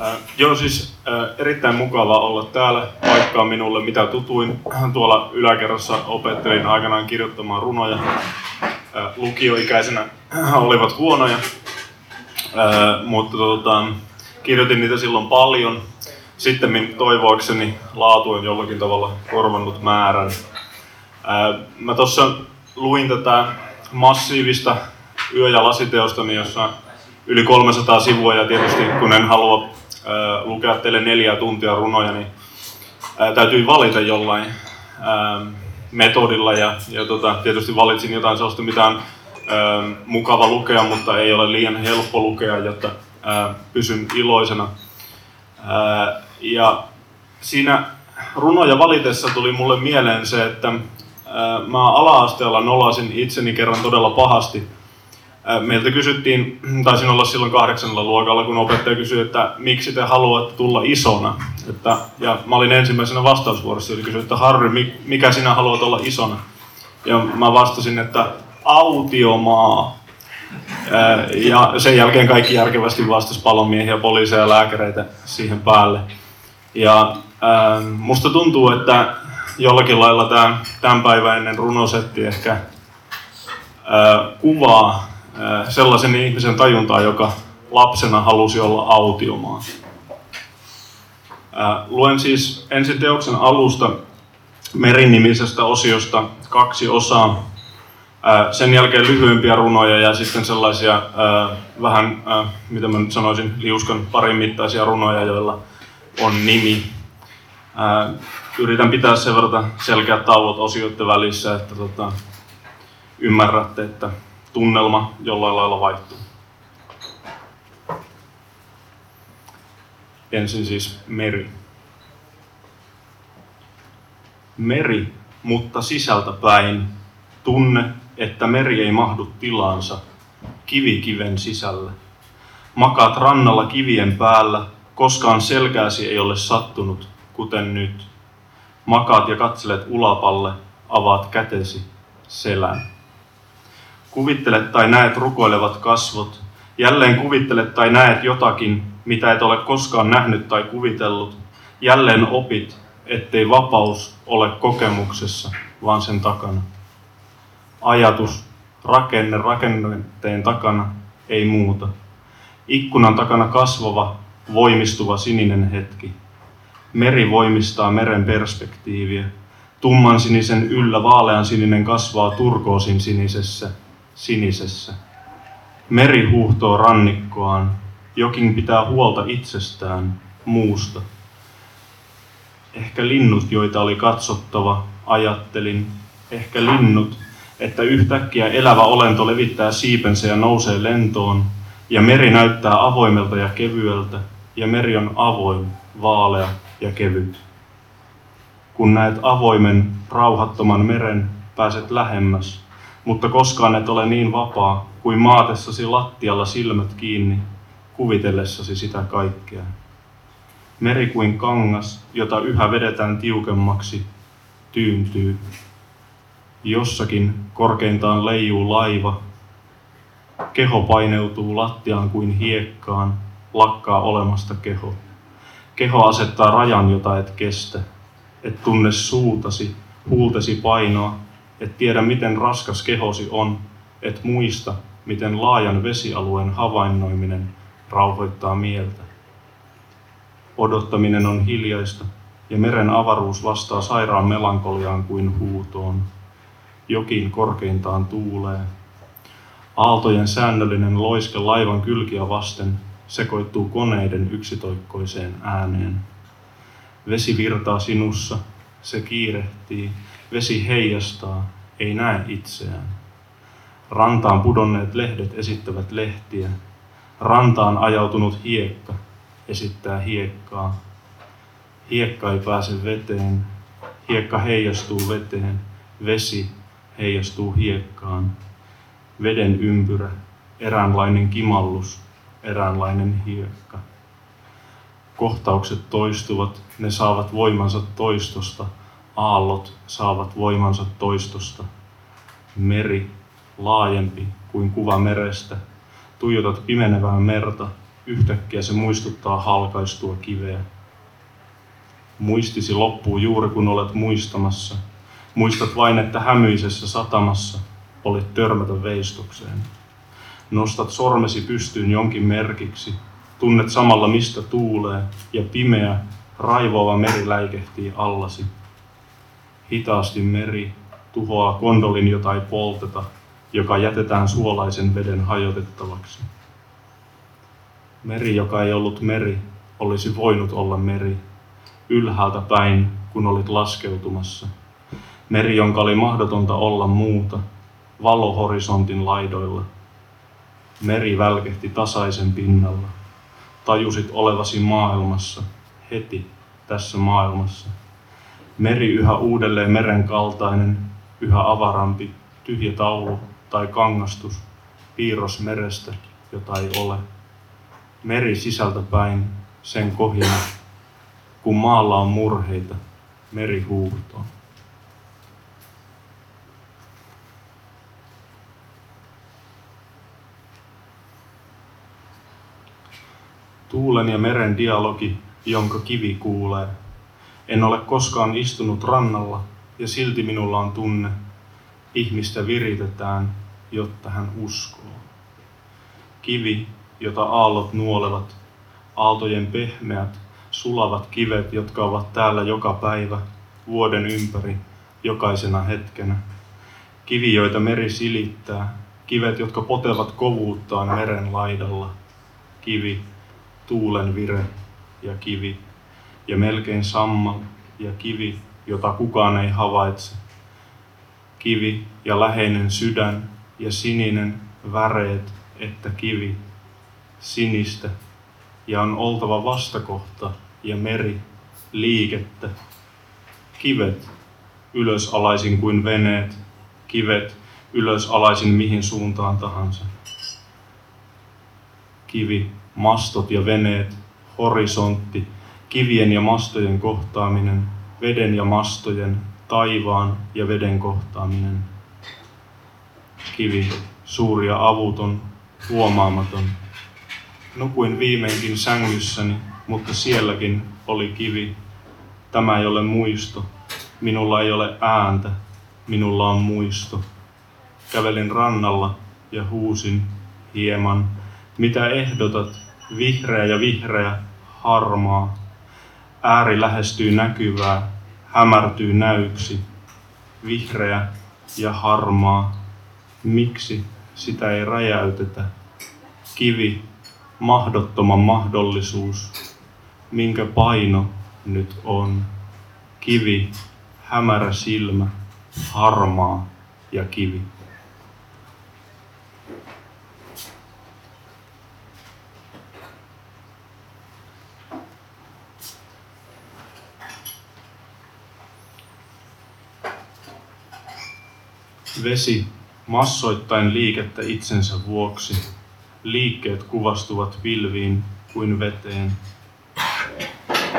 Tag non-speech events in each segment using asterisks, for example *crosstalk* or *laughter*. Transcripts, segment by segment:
Äh, joo, siis äh, erittäin mukava olla täällä. Paikka on minulle mitä tutuin. *clears throat* Tuolla yläkerrassa opettelin aikanaan kirjoittamaan runoja. Äh, lukioikäisenä *clears throat* olivat huonoja, äh, mutta tota, kirjoitin niitä silloin paljon. Sitten toivoakseni laatu on jollakin tavalla korvannut määrän. Äh, mä tuossa luin tätä massiivista yö- ja lasiteostani, jossa yli 300 sivua ja tietysti kun en halua ää, lukea teille neljä tuntia runoja, niin ää, täytyy valita jollain ää, metodilla ja, ja tota, tietysti valitsin jotain sellaista, mitä on ää, mukava lukea, mutta ei ole liian helppo lukea, jotta ää, pysyn iloisena. Ää, ja siinä runoja valitessa tuli mulle mieleen se, että ää, mä ala-asteella nolasin itseni kerran todella pahasti – Meiltä kysyttiin, *clears throat* taisin olla silloin kahdeksannella luokalla, kun opettaja kysyi, että miksi te haluatte tulla isona. Että, ja mä olin ensimmäisenä vastausvuorossa, eli kysyi, että Harry, mikä sinä haluat olla isona? Ja mä vastasin, että autiomaa. Ja sen jälkeen kaikki järkevästi vastasi palomiehiä, poliiseja ja lääkäreitä siihen päälle. Ja musta tuntuu, että jollakin lailla tämä tämänpäiväinen runosetti ehkä kuvaa sellaisen ihmisen tajuntaa, joka lapsena halusi olla autiomaa. Luen siis ensin teoksen alusta Merin-nimisestä osiosta kaksi osaa. Sen jälkeen lyhyempiä runoja ja sitten sellaisia vähän, mitä mä nyt sanoisin, liuskan parin mittaisia runoja, joilla on nimi. Yritän pitää sen verran selkeät tauot osioiden välissä, että tota, ymmärrätte, että tunnelma jollain lailla vaihtuu. Ensin siis meri. Meri, mutta sisältä päin. Tunne, että meri ei mahdu tilaansa. Kivi kiven sisällä. Makaat rannalla kivien päällä. Koskaan selkääsi ei ole sattunut, kuten nyt. Makaat ja katselet ulapalle, avaat kätesi, selän. Kuvittelet tai näet rukoilevat kasvot. Jälleen kuvittelet tai näet jotakin, mitä et ole koskaan nähnyt tai kuvitellut. Jälleen opit, ettei vapaus ole kokemuksessa, vaan sen takana. Ajatus, rakenne rakenteen takana, ei muuta. Ikkunan takana kasvava, voimistuva sininen hetki. Meri voimistaa meren perspektiiviä. Tumman sinisen yllä vaalean sininen kasvaa turkoosin sinisessä – sinisessä. Meri huuhtoo rannikkoaan, jokin pitää huolta itsestään, muusta. Ehkä linnut, joita oli katsottava, ajattelin, ehkä linnut, että yhtäkkiä elävä olento levittää siipensä ja nousee lentoon, ja meri näyttää avoimelta ja kevyeltä, ja meri on avoin, vaalea ja kevyt. Kun näet avoimen, rauhattoman meren, pääset lähemmäs, mutta koskaan et ole niin vapaa kuin maatessasi lattialla silmät kiinni, kuvitellessasi sitä kaikkea. Meri kuin kangas, jota yhä vedetään tiukemmaksi, tyyntyy. Jossakin korkeintaan leijuu laiva. Keho paineutuu lattiaan kuin hiekkaan, lakkaa olemasta keho. Keho asettaa rajan, jota et kestä. Et tunne suutasi, huultesi painoa, et tiedä miten raskas kehosi on, et muista, miten laajan vesialueen havainnoiminen rauhoittaa mieltä. Odottaminen on hiljaista, ja meren avaruus vastaa sairaan melankoliaan kuin huutoon. Jokin korkeintaan tuulee. Aaltojen säännöllinen loiske laivan kylkiä vasten sekoittuu koneiden yksitoikkoiseen ääneen. Vesi virtaa sinussa, se kiirehtii, Vesi heijastaa, ei näe itseään. Rantaan pudonneet lehdet esittävät lehtiä. Rantaan ajautunut hiekka esittää hiekkaa. Hiekka ei pääse veteen. Hiekka heijastuu veteen. Vesi heijastuu hiekkaan. Veden ympyrä, eräänlainen kimallus, eräänlainen hiekka. Kohtaukset toistuvat, ne saavat voimansa toistosta – aallot saavat voimansa toistosta. Meri, laajempi kuin kuva merestä. Tuijotat pimenevää merta, Yhtäkkiä se muistuttaa halkaistua kiveä. Muistisi loppuu juuri kun olet muistamassa. Muistat vain, että hämyisessä satamassa olit törmätä veistokseen. Nostat sormesi pystyyn jonkin merkiksi, tunnet samalla mistä tuulee ja pimeä, raivoava meri läikehtii allasi. Hitaasti meri tuhoaa kondolin, jota ei polteta, joka jätetään suolaisen veden hajotettavaksi. Meri, joka ei ollut meri, olisi voinut olla meri, ylhäältä päin, kun olit laskeutumassa. Meri, jonka oli mahdotonta olla muuta, valo horisontin laidoilla. Meri välkehti tasaisen pinnalla. Tajusit olevasi maailmassa, heti tässä maailmassa. Meri yhä uudelleen meren kaltainen, yhä avarampi, tyhjä taulu tai kangastus, piirros merestä, jota ei ole. Meri sisältä päin, sen kohina, kun maalla on murheita, meri huuhtoo. Tuulen ja meren dialogi, jonka kivi kuulee. En ole koskaan istunut rannalla, ja silti minulla on tunne, ihmistä viritetään, jotta hän uskoo. Kivi, jota aallot nuolevat, aaltojen pehmeät, sulavat kivet, jotka ovat täällä joka päivä, vuoden ympäri, jokaisena hetkenä. Kivi, joita meri silittää, kivet, jotka potevat kovuuttaan meren laidalla. Kivi, tuulen vire ja kivi, ja melkein sammal ja kivi, jota kukaan ei havaitse. Kivi ja läheinen sydän ja sininen väreet, että kivi, sinistä, ja on oltava vastakohta ja meri, liikettä. Kivet, ylös alaisin kuin veneet, kivet, ylös alaisin mihin suuntaan tahansa. Kivi, mastot ja veneet, horisontti, kivien ja mastojen kohtaaminen, veden ja mastojen, taivaan ja veden kohtaaminen. Kivi, suuri ja avuton, huomaamaton. Nukuin viimeinkin sängyssäni, mutta sielläkin oli kivi. Tämä ei ole muisto. Minulla ei ole ääntä. Minulla on muisto. Kävelin rannalla ja huusin hieman. Mitä ehdotat? Vihreä ja vihreä, harmaa. Ääri lähestyy näkyvää, hämärtyy näyksi. Vihreä ja harmaa. Miksi sitä ei räjäytetä? Kivi, mahdottoman mahdollisuus. Minkä paino nyt on? Kivi, hämärä silmä, harmaa ja kivi. Vesi massoittain liikettä itsensä vuoksi. Liikkeet kuvastuvat pilviin kuin veteen.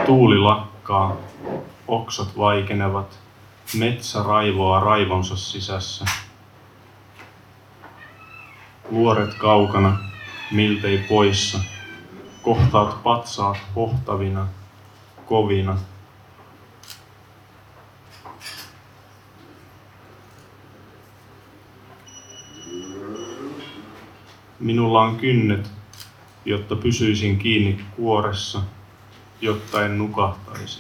Tuuli lakkaa, oksat vaikenevat, metsä raivoaa raivonsa sisässä. Vuoret kaukana, miltei poissa, kohtaat patsaat pohtavina, kovina. Minulla on kynnet, jotta pysyisin kiinni kuoressa, jotta en nukahtaisi.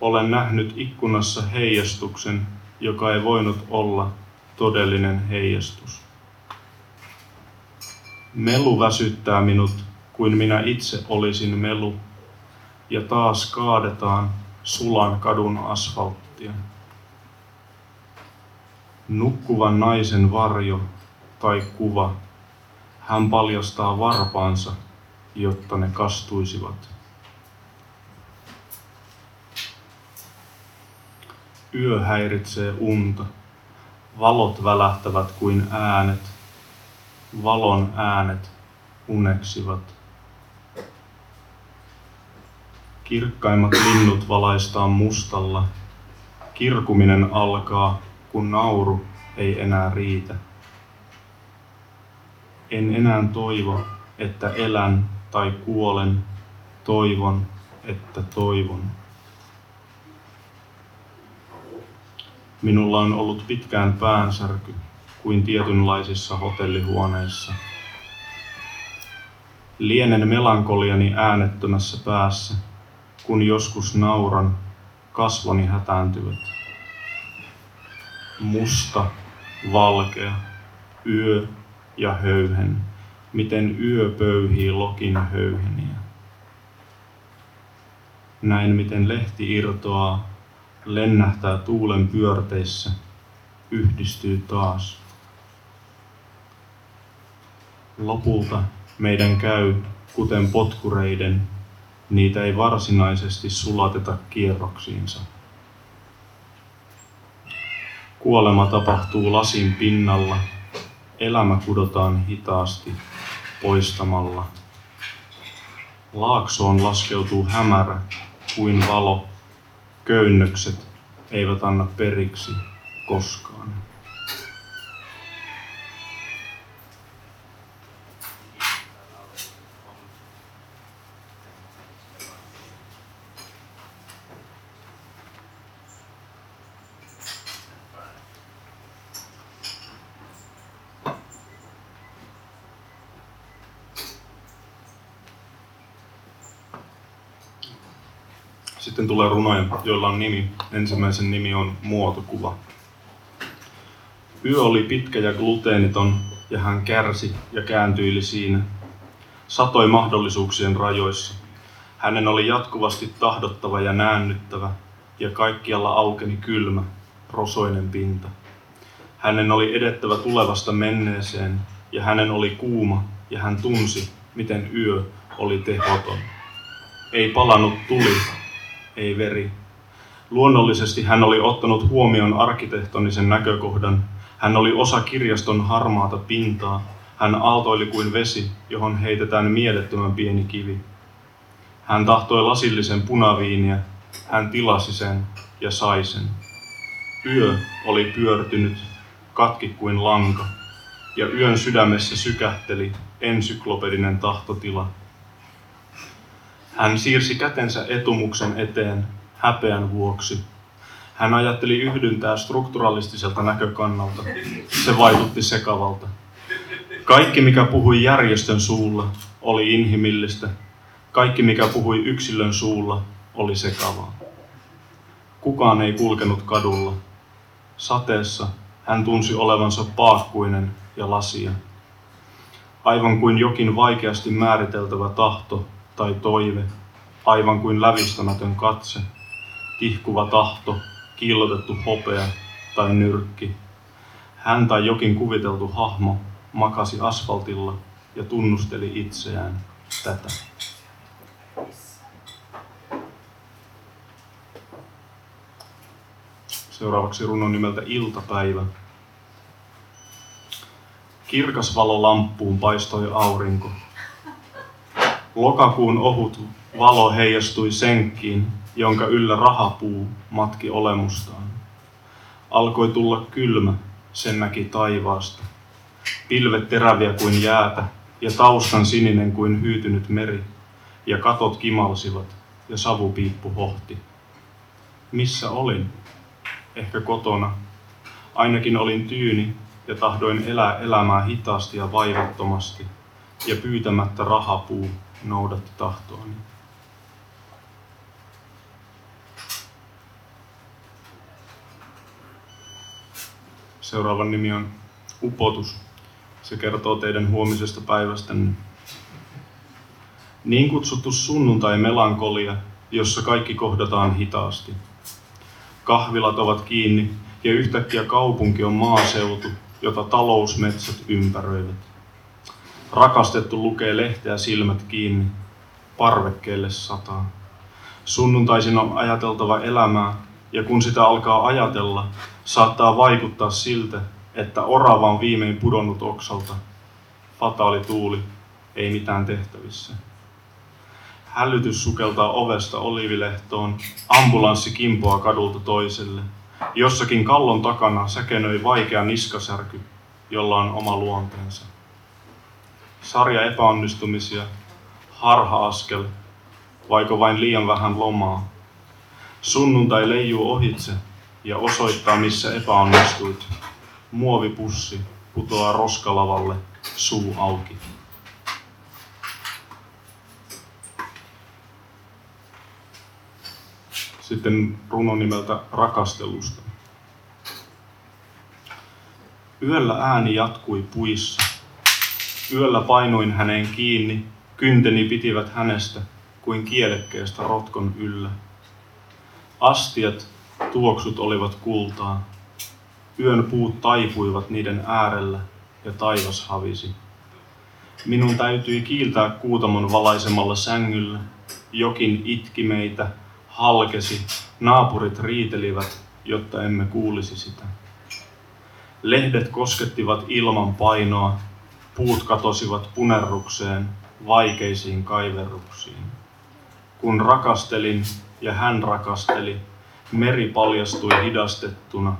Olen nähnyt ikkunassa heijastuksen, joka ei voinut olla todellinen heijastus. Melu väsyttää minut kuin minä itse olisin melu, ja taas kaadetaan sulan kadun asfalttia. Nukkuvan naisen varjo tai kuva, hän paljastaa varpaansa, jotta ne kastuisivat. Yö häiritsee unta. Valot välähtävät kuin äänet. Valon äänet uneksivat. Kirkkaimmat linnut valaistaan mustalla. Kirkuminen alkaa, kun nauru ei enää riitä. En enää toivo, että elän tai kuolen, toivon, että toivon. Minulla on ollut pitkään päänsärky kuin tietynlaisissa hotellihuoneissa. Lienen melankoliani äänettömässä päässä, kun joskus nauran, kasvoni hätääntyvät. Musta, valkea, yö ja höyhen, miten yö pöyhii lokin höyheniä. Näin miten lehti irtoaa, lennähtää tuulen pyörteissä, yhdistyy taas. Lopulta meidän käy, kuten potkureiden, niitä ei varsinaisesti sulateta kierroksiinsa. Kuolema tapahtuu lasin pinnalla, elämä kudotaan hitaasti poistamalla. Laaksoon laskeutuu hämärä kuin valo, köynnökset eivät anna periksi koskaan. Sitten tulee runoja, joilla on nimi. Ensimmäisen nimi on Muotokuva. Yö oli pitkä ja gluteeniton, ja hän kärsi ja kääntyili siinä. Satoi mahdollisuuksien rajoissa. Hänen oli jatkuvasti tahdottava ja näännyttävä, ja kaikkialla aukeni kylmä, rosoinen pinta. Hänen oli edettävä tulevasta menneeseen, ja hänen oli kuuma, ja hän tunsi, miten yö oli tehoton. Ei palannut tuli, ei veri. Luonnollisesti hän oli ottanut huomioon arkkitehtonisen näkökohdan. Hän oli osa kirjaston harmaata pintaa. Hän aaltoili kuin vesi, johon heitetään mielettömän pieni kivi. Hän tahtoi lasillisen punaviiniä. Hän tilasi sen ja sai sen. Yö oli pyörtynyt, katki kuin lanka, ja yön sydämessä sykähteli ensyklopedinen tahtotila. Hän siirsi kätensä etumuksen eteen häpeän vuoksi. Hän ajatteli yhdyntää strukturalistiselta näkökannalta. Se vaikutti sekavalta. Kaikki, mikä puhui järjestön suulla, oli inhimillistä. Kaikki, mikä puhui yksilön suulla, oli sekavaa. Kukaan ei kulkenut kadulla. Sateessa hän tunsi olevansa paakkuinen ja lasia. Aivan kuin jokin vaikeasti määriteltävä tahto tai toive, aivan kuin lävistämätön katse, tihkuva tahto, kiillotettu hopea tai nyrkki. Hän tai jokin kuviteltu hahmo makasi asfaltilla ja tunnusteli itseään tätä. Seuraavaksi runon nimeltä Iltapäivä. Kirkas valo lamppuun paistoi aurinko. Lokakuun ohut valo heijastui senkkiin, jonka yllä rahapuu matki olemustaan. Alkoi tulla kylmä, sen näki taivaasta. Pilvet teräviä kuin jäätä ja taustan sininen kuin hyytynyt meri, ja katot kimalsivat ja savupiippu hohti. Missä olin? Ehkä kotona. Ainakin olin tyyni ja tahdoin elää elämää hitaasti ja vaivattomasti, ja pyytämättä rahapuu noudatti tahtoani. Seuraavan nimi on Upotus. Se kertoo teidän huomisesta päivästänne. Niin kutsuttu sunnuntai-melankolia, jossa kaikki kohdataan hitaasti. Kahvilat ovat kiinni ja yhtäkkiä kaupunki on maaseutu, jota talousmetsät ympäröivät. Rakastettu lukee lehteä silmät kiinni, parvekkeelle sataa. Sunnuntaisin on ajateltava elämää, ja kun sitä alkaa ajatella, saattaa vaikuttaa siltä, että orava on viimein pudonnut oksalta. Fataali tuuli, ei mitään tehtävissä. Hälytys sukeltaa ovesta olivilehtoon, ambulanssi kimpoaa kadulta toiselle. Jossakin kallon takana säkenöi vaikea niskasärky, jolla on oma luonteensa. Sarja epäonnistumisia, harha-askel, vaiko vain liian vähän lomaa. Sunnuntai leijuu ohitse ja osoittaa, missä epäonnistuit. Muovipussi putoaa roskalavalle, suu auki. Sitten runo nimeltä Rakastelusta. Yöllä ääni jatkui puissa. Yöllä painuin häneen kiinni, kynteni pitivät hänestä kuin kielekkeestä rotkon yllä. Astiat, tuoksut olivat kultaa. Yön puut taipuivat niiden äärellä ja taivas havisi. Minun täytyi kiiltää kuutamon valaisemalla sängyllä. Jokin itki meitä, halkesi, naapurit riitelivät, jotta emme kuulisi sitä. Lehdet koskettivat ilman painoa, puut katosivat punerrukseen, vaikeisiin kaiverruksiin. Kun rakastelin ja hän rakasteli, meri paljastui hidastettuna,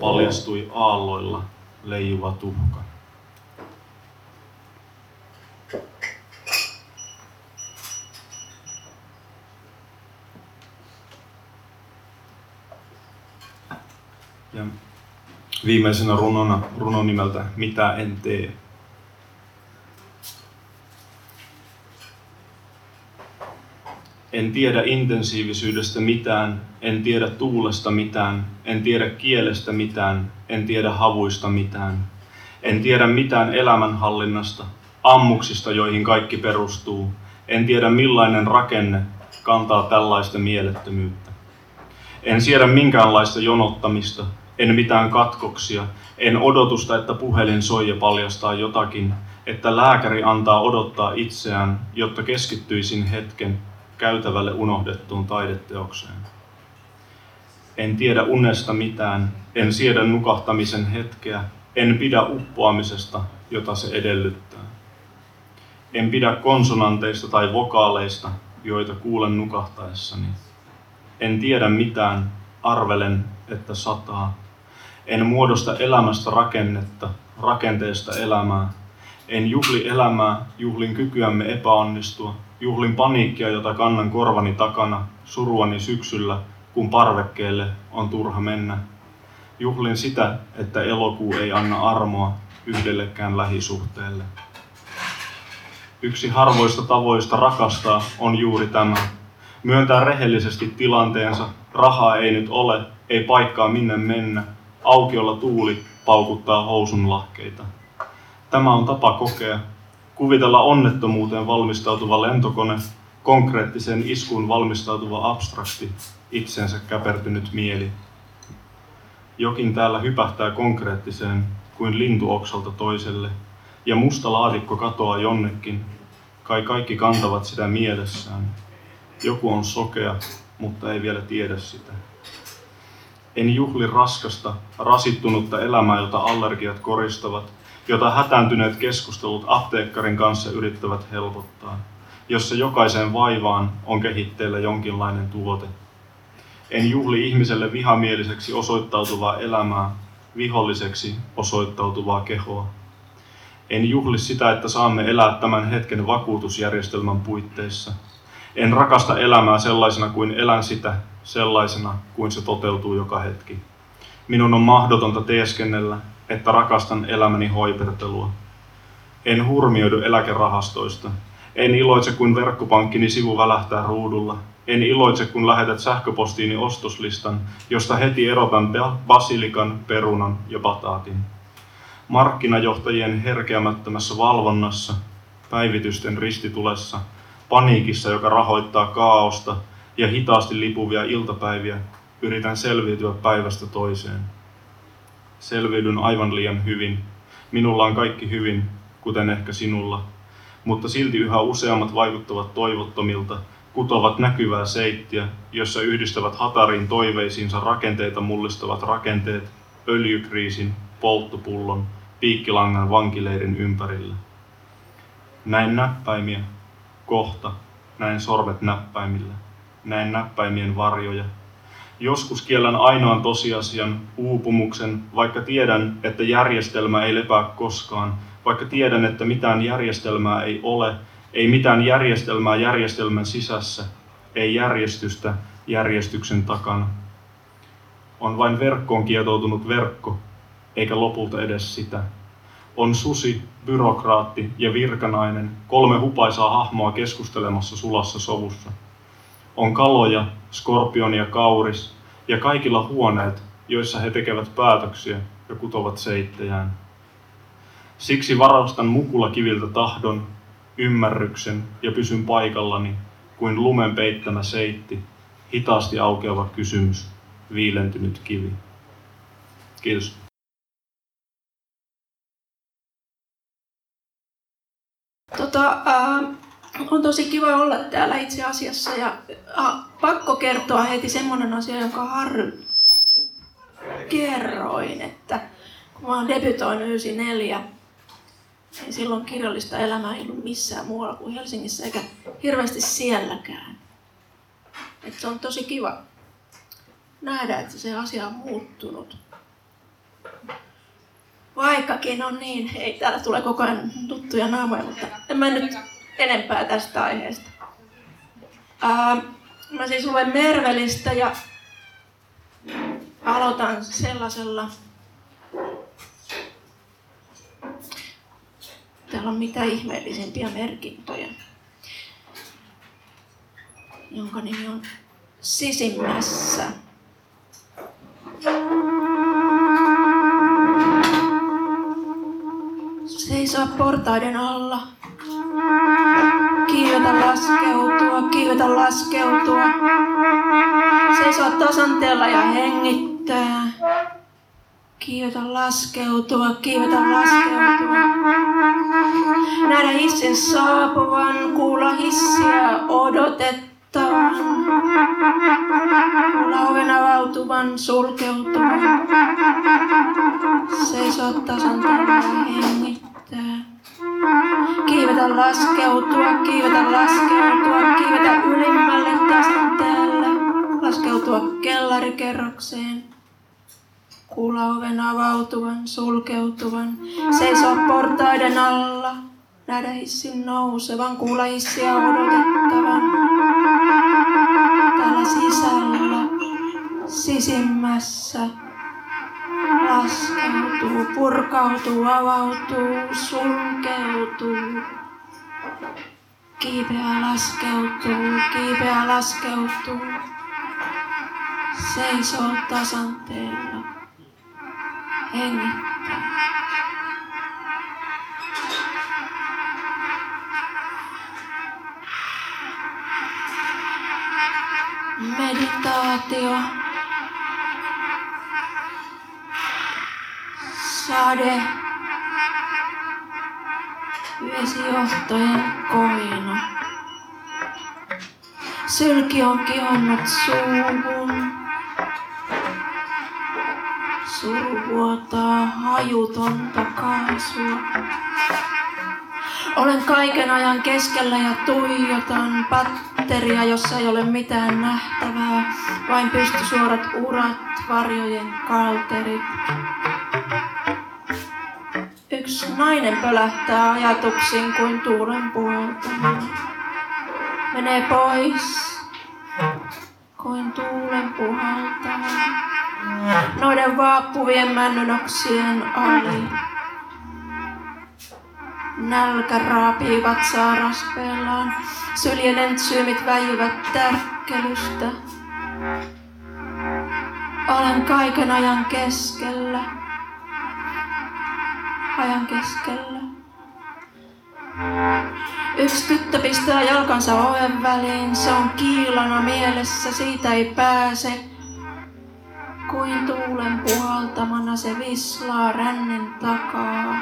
paljastui aalloilla leijuva tuhka. Ja viimeisenä runona, runon nimeltä Mitä en tee. En tiedä intensiivisyydestä mitään, en tiedä tuulesta mitään, en tiedä kielestä mitään, en tiedä havuista mitään. En tiedä mitään elämänhallinnasta, ammuksista, joihin kaikki perustuu. En tiedä millainen rakenne kantaa tällaista mielettömyyttä. En siedä minkäänlaista jonottamista, en mitään katkoksia, en odotusta, että puhelin soi ja paljastaa jotakin, että lääkäri antaa odottaa itseään, jotta keskittyisin hetken käytävälle unohdettuun taideteokseen. En tiedä unesta mitään, en siedä nukahtamisen hetkeä, en pidä uppoamisesta, jota se edellyttää. En pidä konsonanteista tai vokaaleista, joita kuulen nukahtaessani. En tiedä mitään, arvelen, että sataa. En muodosta elämästä rakennetta, rakenteesta elämää. En juhli elämää, juhlin kykyämme epäonnistua, juhlin paniikkia, jota kannan korvani takana, suruani syksyllä, kun parvekkeelle on turha mennä. Juhlin sitä, että elokuu ei anna armoa yhdellekään lähisuhteelle. Yksi harvoista tavoista rakastaa on juuri tämä. Myöntää rehellisesti tilanteensa, rahaa ei nyt ole, ei paikkaa minne mennä, aukiolla tuuli paukuttaa housun lahkeita. Tämä on tapa kokea, kuvitella onnettomuuteen valmistautuva lentokone, konkreettisen iskuun valmistautuva abstrakti, itsensä käpertynyt mieli. Jokin täällä hypähtää konkreettiseen kuin lintu oksalta toiselle, ja musta laatikko katoaa jonnekin. Kai kaikki kantavat sitä mielessään. Joku on sokea, mutta ei vielä tiedä sitä. En juhli raskasta, rasittunutta elämää, jota allergiat koristavat, jota hätääntyneet keskustelut apteekkarin kanssa yrittävät helpottaa, jossa jokaiseen vaivaan on kehitteillä jonkinlainen tuote. En juhli ihmiselle vihamieliseksi osoittautuvaa elämää, viholliseksi osoittautuvaa kehoa. En juhli sitä, että saamme elää tämän hetken vakuutusjärjestelmän puitteissa. En rakasta elämää sellaisena kuin elän sitä, sellaisena kuin se toteutuu joka hetki. Minun on mahdotonta teeskennellä, että rakastan elämäni hoipertelua. En hurmioidu eläkerahastoista. En iloitse, kun verkkopankkini sivu välähtää ruudulla. En iloitse, kun lähetät sähköpostiini ostoslistan, josta heti erotan basilikan, perunan ja bataatin. Markkinajohtajien herkeämättömässä valvonnassa, päivitysten ristitulessa, paniikissa, joka rahoittaa kaaosta ja hitaasti lipuvia iltapäiviä, yritän selviytyä päivästä toiseen. Selviydyn aivan liian hyvin. Minulla on kaikki hyvin, kuten ehkä sinulla. Mutta silti yhä useammat vaikuttavat toivottomilta, kutovat näkyvää seittiä, jossa yhdistävät hatariin toiveisiinsa rakenteita mullistavat rakenteet, öljykriisin, polttopullon, piikkilangan vankileirin ympärillä. Näin näppäimiä, kohta, näin sormet näppäimillä, näin näppäimien varjoja, Joskus kiellän ainoan tosiasian, uupumuksen, vaikka tiedän, että järjestelmä ei lepää koskaan, vaikka tiedän, että mitään järjestelmää ei ole, ei mitään järjestelmää järjestelmän sisässä, ei järjestystä järjestyksen takana. On vain verkkoon kietoutunut verkko, eikä lopulta edes sitä. On susi, byrokraatti ja virkanainen, kolme hupaisaa hahmoa keskustelemassa sulassa sovussa. On kaloja, skorpioni ja kauris, ja kaikilla huoneet, joissa he tekevät päätöksiä ja kutovat seittejään. Siksi varastan mukula kiviltä tahdon, ymmärryksen ja pysyn paikallani kuin lumen peittämä seitti, hitaasti aukeava kysymys, viilentynyt kivi. Kiitos. Tota, äh, on tosi kiva olla täällä itse asiassa ja äh, pakko kertoa heti semmoinen asia, jonka Harry kerroin, että kun mä oon debytoinut 94, niin silloin kirjallista elämää ei ollut missään muualla kuin Helsingissä eikä hirveästi sielläkään. Et se on tosi kiva nähdä, että se asia on muuttunut. Vaikkakin on niin, ei täällä tule koko ajan tuttuja naamoja, mutta en mä nyt enempää tästä aiheesta. Ää, mä siis luen Mervelistä ja aloitan sellaisella Täällä on mitä ihmeellisempiä merkintöjä, jonka nimi on Sisimmässä. Seisoa portaiden alla. Kiivetä laskeutua, kiivetä laskeutua. Seisoa tasanteella ja hengittää. Kiivetä laskeutua, kiivetä laskeutua. Nähdä hissin saapuvan, kuulla hissiä odotettavan. Kuulla oven avautuvan, sulkeutuvan. Seisoa tasan ja hengittää. Kiivetä laskeutua, kiivetä laskeutua, kiivetä ylimmälle tasanteelle. Laskeutua kellarikerrokseen Kuulla oven avautuvan, sulkeutuvan, seisoa portaiden alla, nähdä hissin nousevan, kuulla hissiä odotettavan. Täällä sisällä, sisimmässä, laskeutuu, purkautuu, avautuu, sulkeutuu. Kiipeä laskeutuu, kiipeä laskeutuu. Seisoo tasanteella hengittää. Meditaatio. Sade. Vesijohtojen kohina. Sylki on kihonnut suuhun. Suru vuotaa hajutonta kaasua. Olen kaiken ajan keskellä ja tuijotan patteria, jossa ei ole mitään nähtävää, vain pystysuorat urat, varjojen kalterit. Nainen pölähtää ajatuksiin kuin tuulen puoltama. Menee pois kuin tuulen puhaltama noiden vaappuvien männynoksien ali. Nälkä raapii vatsaa raspeellaan, syljen syymit väijyvät tärkkelystä. Olen kaiken ajan keskellä, ajan keskellä. Yksi tyttö pistää jalkansa oven väliin, se on kiilana mielessä, siitä ei pääse kuin tuulen puhaltamana se vislaa rännin takaa.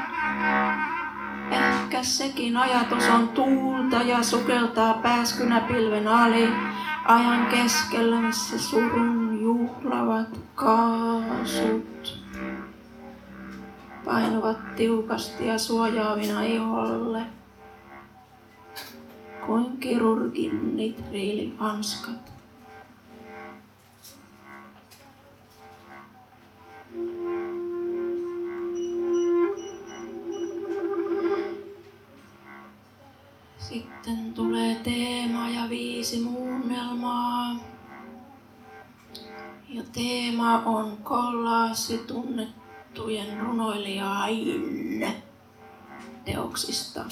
Ehkä sekin ajatus on tuulta ja sukeltaa pääskynä pilven ali, ajan keskellä, missä surun juhlavat kaasut painuvat tiukasti ja suojaavina iholle kuin kirurgin nitriilihanskat. Sitten tulee teema ja viisi muunnelmaa. Ja teema on kollaasi tunnettu tunnettujen runoilijain teoksista.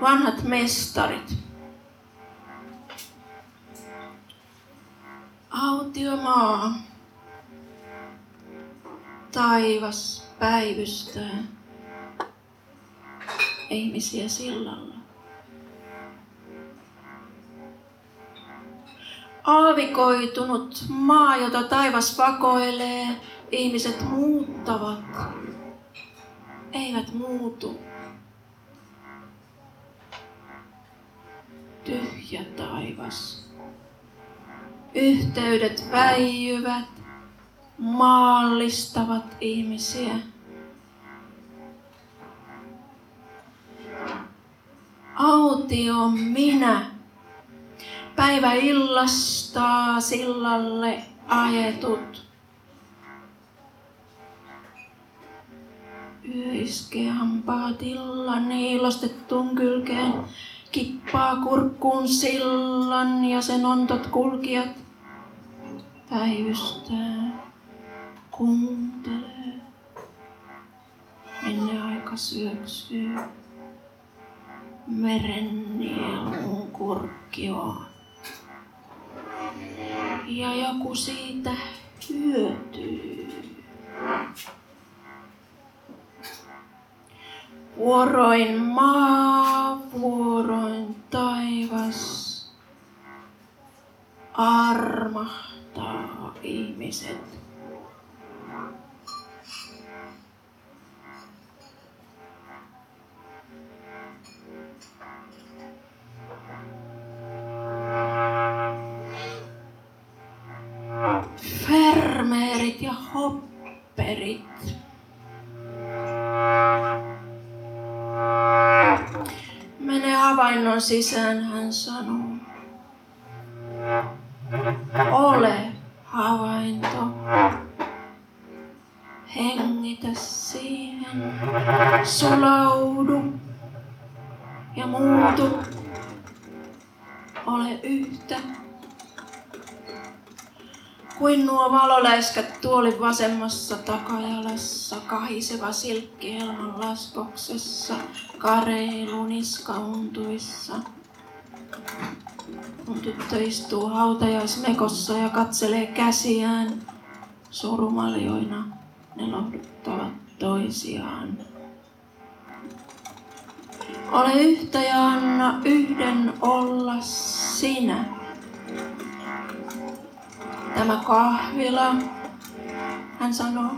Vanhat mestarit. Autiomaa. Taivas päivystää ihmisiä sillalla. Aavikoitunut maa, jota taivas vakoilee, ihmiset muuttavat, eivät muutu. Tyhjä taivas. Yhteydet väijyvät, maallistavat ihmisiä. Autio minä. Päivä illastaa sillalle ajetut. Yö hampaat illan ilostettuun kylkeen. Kippaa kurkkuun sillan ja sen ontot kulkijat. Päivystää, kuuntelee. Minne aika syöksyy merennielun kurkkioon. Ja joku siitä hyötyy. Vuoroin maa, vuoroin taivas armahtaa ihmiset. Hopperit. Mene havainnon sisään, hän sanoo. Ole havainto. Hengitä siihen. Sulaudu ja muutu. Ole yhtä kuin nuo valoläiskät tuolin vasemmassa takajalassa, kahiseva silkki helman laskoksessa, kareilu niskauntuissa. Kun tyttö istuu hautajaismekossa ja katselee käsiään, surumaljoina ne lohduttavat toisiaan. Ole yhtä ja anna yhden olla sinä tämä kahvila, hän sanoo.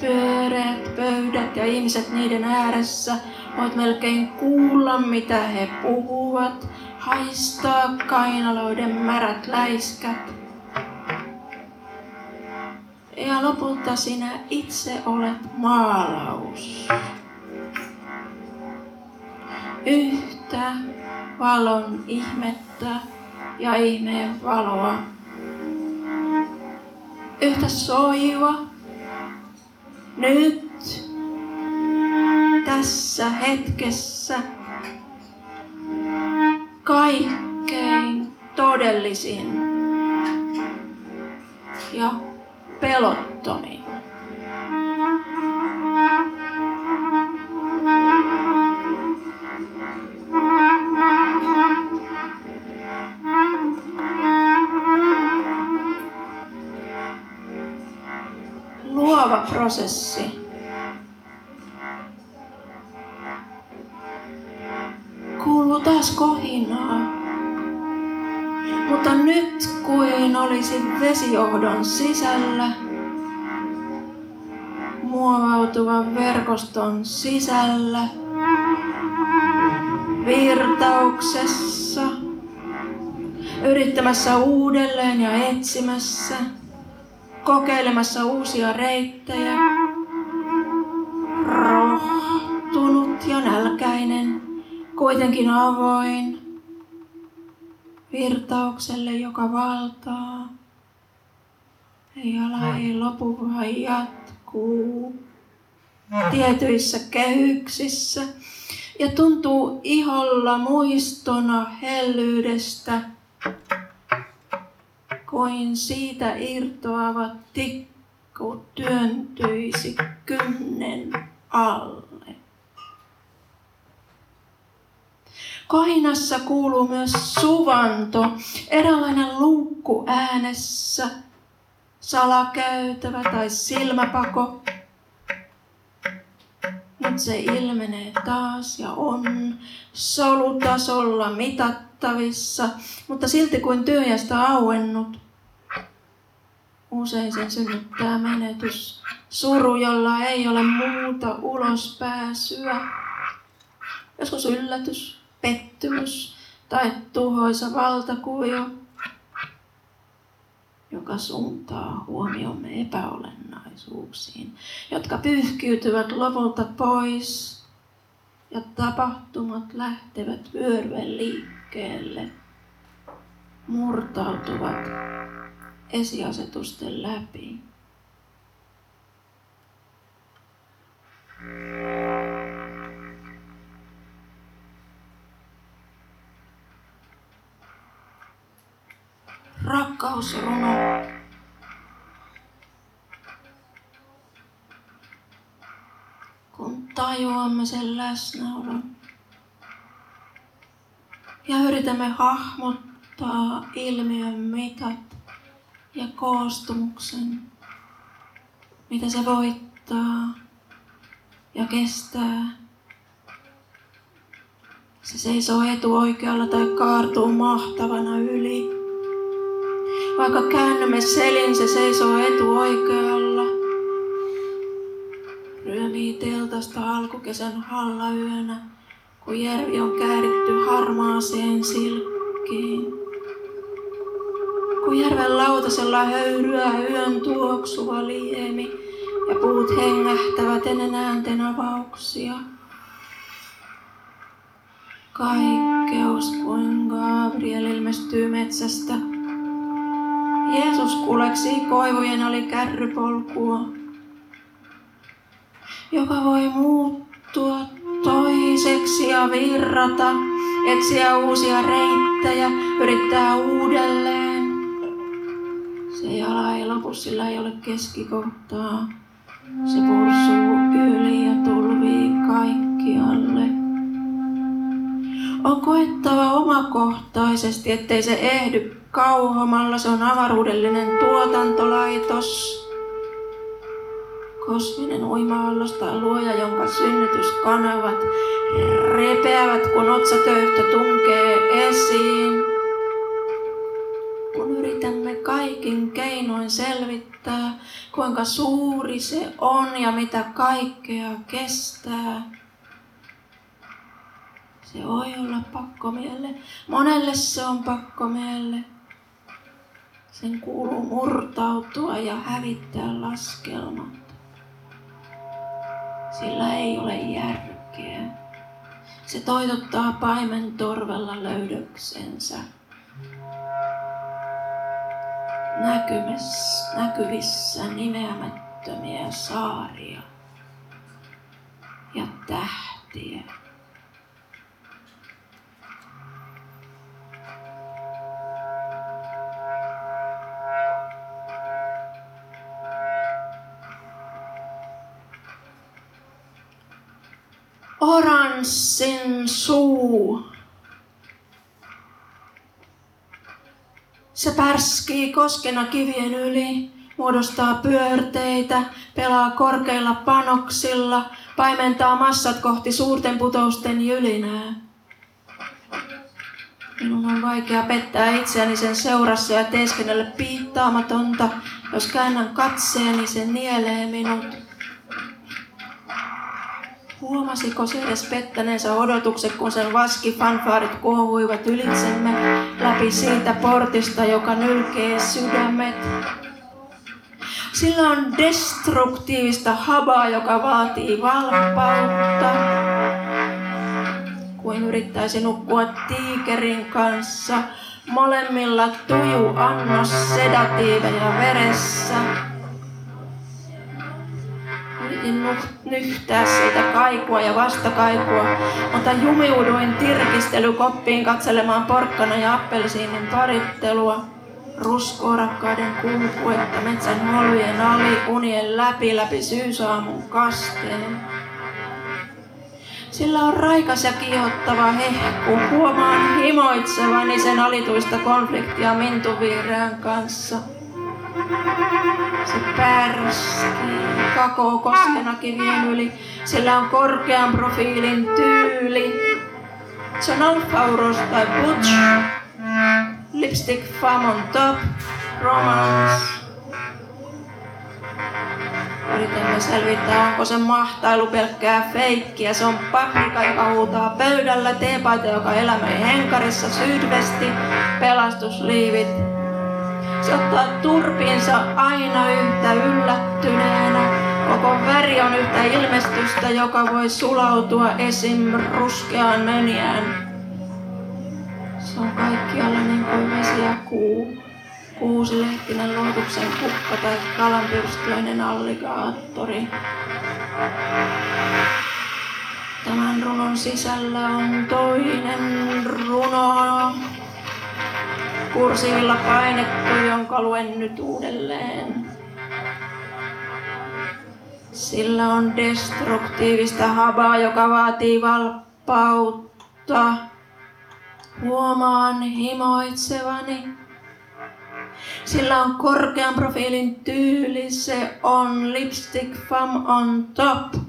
Pyöreät pöydät ja ihmiset niiden ääressä. Voit melkein kuulla, mitä he puhuvat, haistaa kainaloiden märät läiskät. Ja lopulta sinä itse olet maalaus. Yhtä valon ihmettä ja ihmeen valoa. Yhtä soiva. Nyt. Tässä hetkessä. Kaikkein todellisin ja pelottomin. Prosessi. Kuuluu taas kohinaa. Mutta nyt kuin olisi vesijohdon sisällä, muovautuvan verkoston sisällä, virtauksessa, yrittämässä uudelleen ja etsimässä – kokeilemassa uusia reittejä. Rohtunut ja nälkäinen, kuitenkin avoin virtaukselle, joka valtaa. Ei ala, ei lopu, vaan jatkuu. Tietyissä kehyksissä, ja tuntuu iholla muistona hellyydestä, kuin siitä irtoava tikku työntyisi kynnen alle. Kohinassa kuuluu myös suvanto, eräänlainen luukku äänessä, salakäytävä tai silmäpako. Nyt se ilmenee taas ja on solutasolla mitattavissa, mutta silti kuin tyhjästä auennut. Usein sen synnyttää menetys, suru, jolla ei ole muuta ulospääsyä. Joskus yllätys, pettymys tai tuhoisa valtakuvio, joka suuntaa huomiomme epäolennaisuuksiin, jotka pyyhkiytyvät lopulta pois. Ja tapahtumat lähtevät vyöryen liikkeelle, murtautuvat esiasetusten läpi. Rakkausruno. Kun tajuamme sen läsnäolon ja yritämme hahmottaa ilmiön mitat ja koostumuksen, mitä se voittaa ja kestää. Se seisoo etuoikealla tai kaartuu mahtavana yli. Vaikka käännymme selin, se seisoo etuoikealla. Ryömii teltasta alkukesän hallayönä, kun järvi on kääritty harmaaseen silkkiin. Kun järven lautasella höyryä yön tuoksuva liemi ja puut hengähtävät ennen äänten avauksia. Kaikkeus kuin Gabriel ilmestyy metsästä Jeesus kuleksi koivujen oli kärrypolkua, joka voi muuttua toiseksi ja virrata, etsiä uusia reittejä, yrittää uudelleen. Se jala ei lopu, sillä ei ole keskikohtaa. Se pursuu yli ja tulvii kaikkialle. On koettava omakohtaisesti, ettei se ehdy kauhomalla. Se on avaruudellinen tuotantolaitos. Kosminen uima-allos tai luoja, jonka synnytyskanavat repeävät, kun otsatöyhtö tunkee esiin. Kun yritämme kaikin keinoin selvittää, kuinka suuri se on ja mitä kaikkea kestää. Se voi olla pakkomielle. Monelle se on pakkomielle. Sen kuuluu murtautua ja hävittää laskelmat. Sillä ei ole järkeä. Se toitottaa paimen torvella löydöksensä. Näkyvissä, näkyvissä nimeämättömiä saaria ja tähtiä. oranssin suu. Se pärskii koskena kivien yli, muodostaa pyörteitä, pelaa korkeilla panoksilla, paimentaa massat kohti suurten putousten jylinää. Minun on vaikea pettää itseäni sen seurassa ja teeskennellä piittaamatonta, jos käännän katseeni, se nielee minut. Huomasiko se edes pettäneensä odotukset, kun sen vaskifanfaarit kuohuivat ylitsemme läpi siitä portista, joka nylkee sydämet? Sillä on destruktiivista habaa, joka vaatii valppautta. Kuin yrittäisi nukkua tiikerin kanssa, molemmilla tuju annos sedatiiveja veressä. Yritin nyhtää siitä kaikua ja vastakaikua, mutta jumiuduin tirkistelykoppiin katselemaan porkkana ja appelsiinin parittelua, ruskoorakkaiden kulkuetta metsän holujen ali unien läpi läpi syysaamun kasteen. Sillä on raikas ja kiihottava hehku. Huomaan himoitsevani sen alituista konfliktia mintuvihreän kanssa. Se pärskii, kakoo koskenakivien yli. Sillä on korkean profiilin tyyli. Se on Alfauros tai Butch. Lipstick fam on top. Romance. Yritämme selvittää, onko se mahtailu pelkkää feikkiä. Se on paprika, joka huutaa pöydällä, teepaita, joka elämöi henkarissa, sydvesti, pelastusliivit. Se ottaa turpiinsa aina yhtä yllättyneenä. Koko väri on yhtä ilmestystä, joka voi sulautua esim. ruskeaan mönjään. Se on kaikkialla niin kuin vesi ja kuu kuusilehtinen luotuksen kukka tai kalanpyrstöinen alligaattori. Tämän runon sisällä on toinen runo, kursiivilla painettu, jonka luen nyt uudelleen. Sillä on destruktiivista habaa, joka vaatii valppautta. Huomaan himoitsevani sillä on korkean profiilin tyyli, se on lipstick fam on top.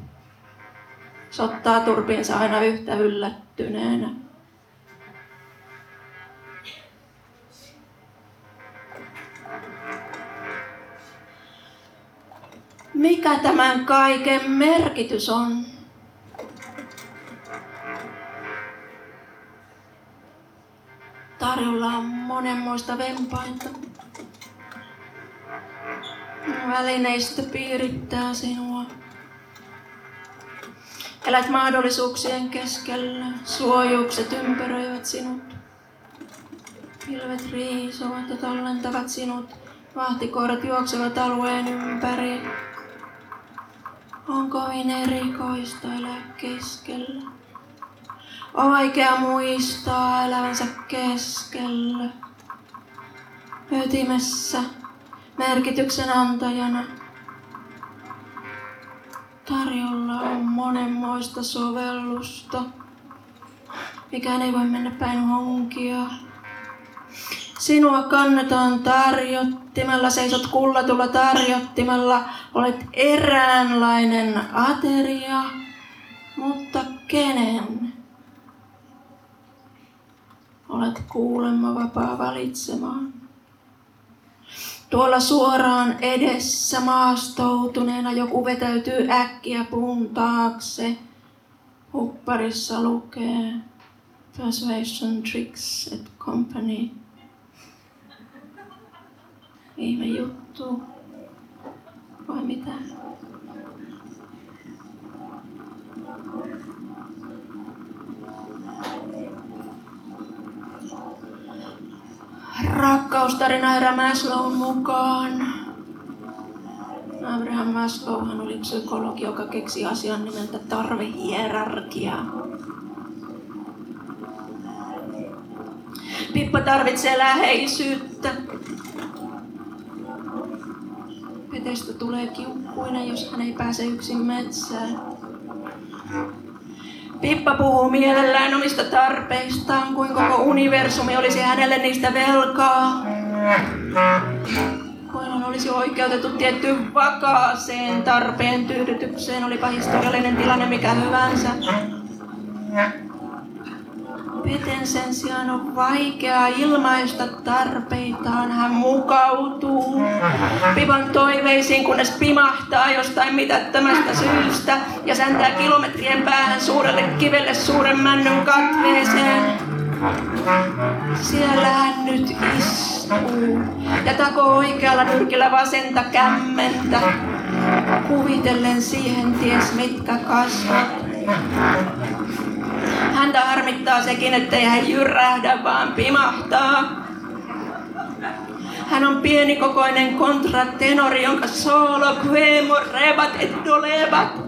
Se ottaa turpiinsa aina yhtä yllättyneenä. Mikä tämän kaiken merkitys on? Tarjolla on monenmoista vempainta. Välineistö piirittää sinua. Elät mahdollisuuksien keskellä, suojukset ympäröivät sinut. Pilvet riisovat ja tallentavat sinut, vahtikoirat juoksevat alueen ympäri. On kovin erikoista elää keskellä. On vaikea muistaa elävänsä keskellä. Ytimessä merkityksen antajana. Tarjolla on monenmoista sovellusta. Mikään ei voi mennä päin honkia. Sinua kannetaan tarjottimella, seisot kullatulla tarjottimella, olet eräänlainen ateria, mutta kenen? Olet kuulemma vapaa valitsemaan. Tuolla suoraan edessä maastoutuneena joku vetäytyy äkkiä puun taakse. Hupparissa lukee Persuasion Tricks at Company. Ihme juttu. Vai mitä? Rakkaustarina Herra Maslown mukaan. Abraham Maslowhan oli psykologi, joka keksi asian nimeltä tarvehierarkia. Pippa tarvitsee läheisyyttä. Petestä tulee kiukkuinen, jos hän ei pääse yksin metsään. Pippa puhuu mielellään omista tarpeistaan, kuin koko universumi olisi hänelle niistä velkaa. Hän olisi oikeutettu tiettyyn vakaaseen tarpeen tyydytykseen, olipa historiallinen tilanne mikä hyvänsä. Peten sen sijaan on vaikea ilmaista tarpeitaan. Hän mukautuu Pipan toiveisiin, kunnes pimahtaa jostain mitättömästä syystä ja säntää kilometrien päähän suurelle kivelle suuren männyn katveeseen. Siellä hän nyt istuu ja takoo oikealla nyrkillä vasenta kämmentä, kuvitellen siihen ties mitkä kasvot. Häntä harmittaa sekin, ettei hän jyrähdä, vaan pimahtaa. Hän on pienikokoinen kontratenori, jonka solo, quemo, rebat et dolebat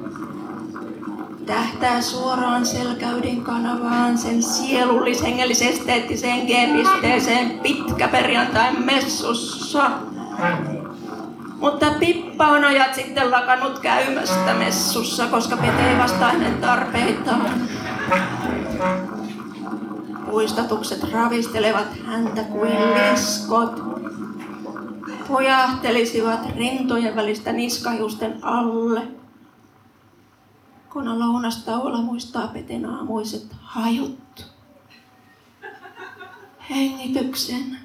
tähtää suoraan selkäydin kanavaan sen sielullis esteettiseen G-pisteeseen pitkä perjantain messussa. Mutta Pippa on ajat sitten lakannut käymästä messussa, koska Pete ei vastaa hänen tarpeitaan. Puistatukset ravistelevat häntä kuin liskot. Pojahtelisivat rintojen välistä niskahiusten alle. Kun lounastauolla muistaa Peten aamuiset hajut. Hengityksen.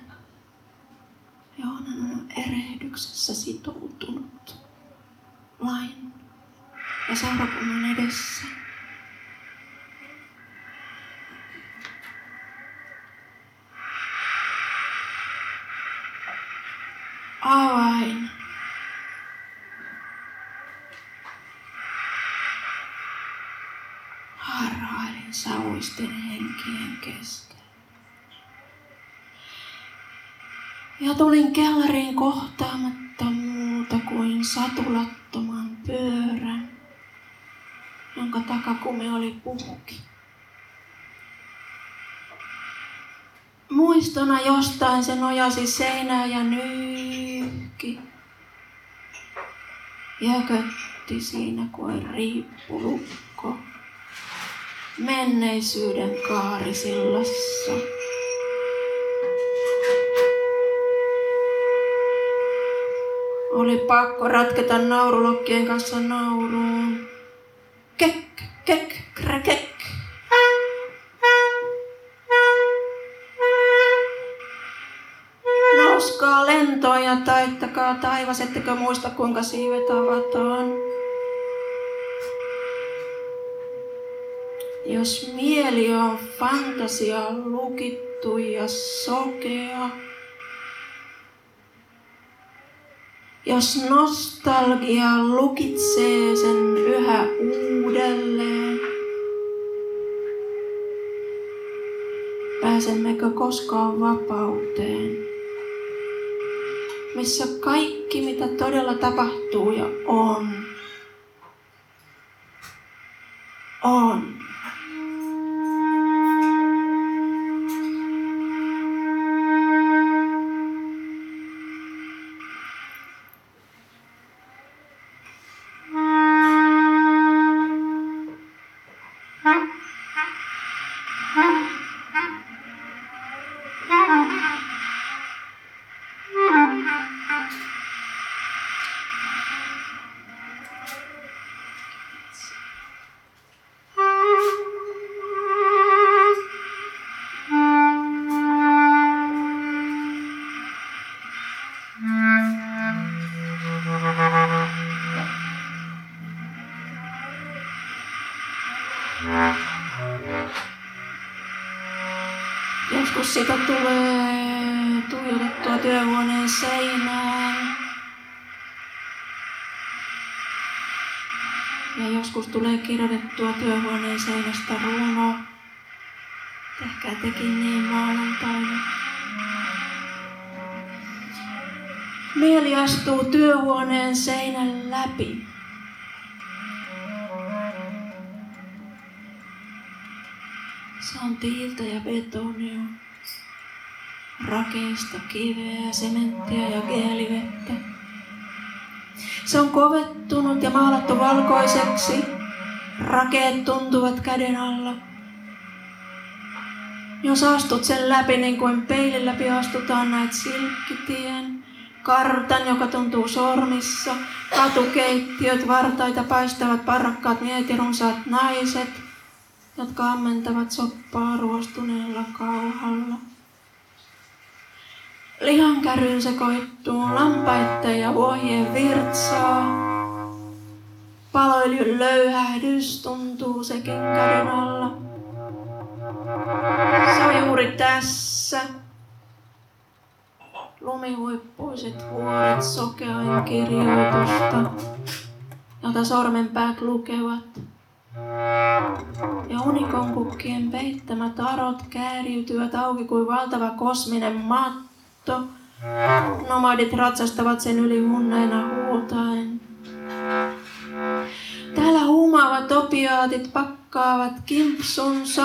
Joonan on erehdyksessä sitoutunut lain ja seurakunnan edessä. Avain. Harhailin sauisten henkien kesken. Ja tulin kellariin kohtaamatta muuta kuin satulattoman pyörän, jonka takakumi oli puhki. Muistona jostain se nojasi seinään ja nyyhki. Jäkötti siinä kuin riippulukko menneisyyden kaarisillassa. Oli pakko ratketa naurulokkien kanssa nauruun. Kek, kek, kräkek. Nouskaa lentoon ja taittakaa taivas, ettekö muista kuinka siivet avataan. Jos mieli on fantasia lukittu ja sokea, jos nostalgia lukitsee sen yhä uudelleen, pääsemmekö koskaan vapauteen? Missä kaikki, mitä todella tapahtuu ja on, on. Kirjoitettua työhuoneen seinästä runo. Tehkää tekin niin maanantaina. Mieli astuu työhuoneen seinän läpi. Se on tiiltä ja betonia, rakeista kiveä, sementtiä ja geelivettä. Se on kovettunut ja maalattu valkoiseksi. Rakeet tuntuvat käden alla. Jos astut sen läpi niin kuin peilin läpi astutaan näet silkkitien, kartan, joka tuntuu sormissa, katukeittiöt, vartaita paistavat parrakkaat miehet ja runsaat naiset – jotka ammentavat soppaa ruostuneella kauhalla. Lihankäryyn sekoittuu lampaiden ja vuohien virtsaa. Paloilyn löyhähdys tuntuu sekin käden alla. Se on juuri tässä. Lumihuippuiset vuoret sokeain kirjoitusta, jota sormenpäät lukevat. Ja unikonkukkien peittämät arot kääriytyvät auki kuin valtava kosminen matto. Nomadit ratsastavat sen yli hunneina huutaen. Täällä huuma Humaavat opiaatit pakkaavat kimpsunsa.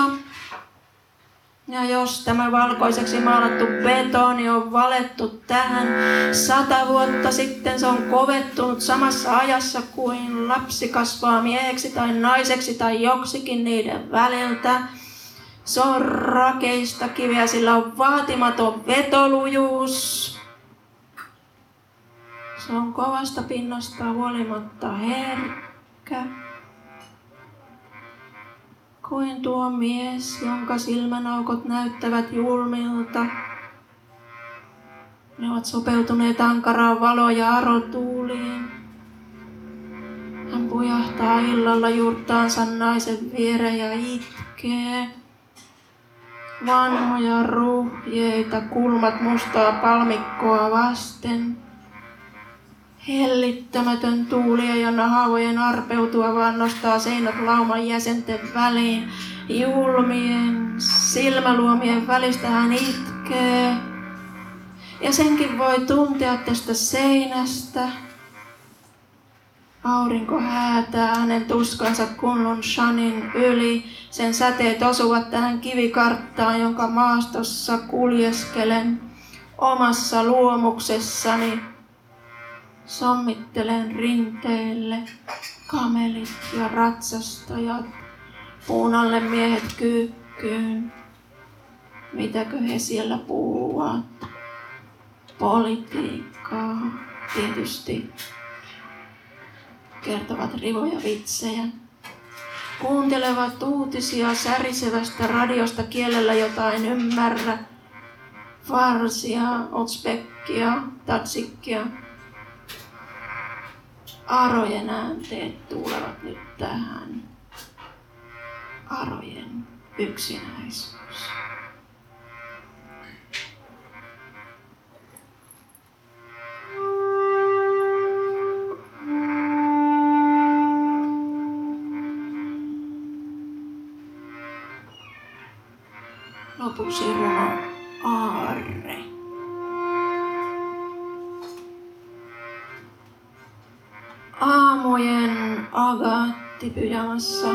Ja jos tämä valkoiseksi maalattu betoni on valettu tähän sata vuotta sitten, se on kovettunut samassa ajassa kuin lapsi kasvaa mieheksi tai naiseksi tai joksikin niiden väliltä. Se on rakeista kiviä, sillä on vaatimaton vetolujuus. Se on kovasta pinnasta huolimatta herkkä. Kuin tuo mies, jonka silmänaukot näyttävät julmilta. Ne ovat sopeutuneet ankaraan valo- ja arotuuliin. Hän pujahtaa illalla juurtaansa naisen viereen ja itkee. Vanhoja ruhjeita, kulmat mustaa palmikkoa vasten. Hellittämätön tuuli ja nahavojen arpeutua vaan nostaa seinät lauman jäsenten väliin. Julmien silmäluomien välistä hän itkee. Ja senkin voi tuntea tästä seinästä. Aurinko häätää hänen tuskansa Kunlun Shanin yli. Sen säteet osuvat tähän kivikarttaan, jonka maastossa kuljeskelen omassa luomuksessani. Sommittelen rinteille kamelit ja ratsastajat, puun alle miehet kyykkyyn. Mitäkö he siellä puhuvat? Politiikkaa, tietysti kertovat rivoja vitsejä. Kuuntelevat uutisia särisevästä radiosta kielellä, jota en ymmärrä. Farsia, otspekkia, tatsikkia. Arojen äänteet tulevat nyt tähän. Arojen yksinäisyys. lopuksi runo Aarre. Aamujen agatti pyjamassa.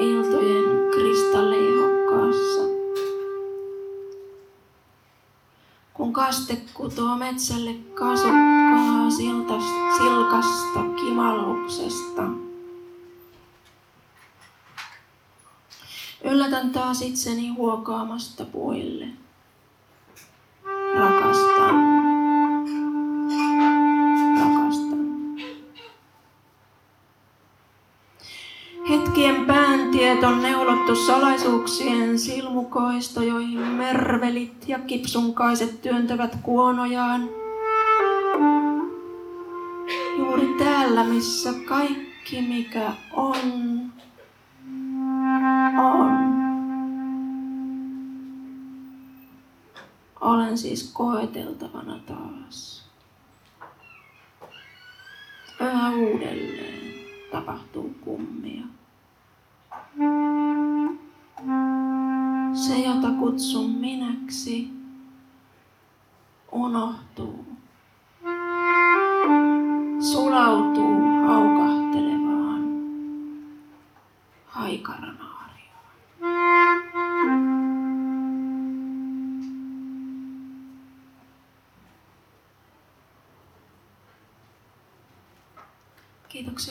Iltojen kristalleihokkaassa. Kun kaste kutoo metsälle kasukkaa silkasta kimalluksesta. Yllätän taas itseni huokaamasta puille. Neulottu salaisuuksien silmukoista, joihin mervelit ja kipsunkaiset työntävät kuonojaan. Juuri täällä, missä kaikki mikä on, on. Olen siis koeteltavana taas. Yhä uudelleen tapahtuu kummia. Se, jota kutsun minäksi, unohtuu, sulautuu haukahtelevaan haikarana.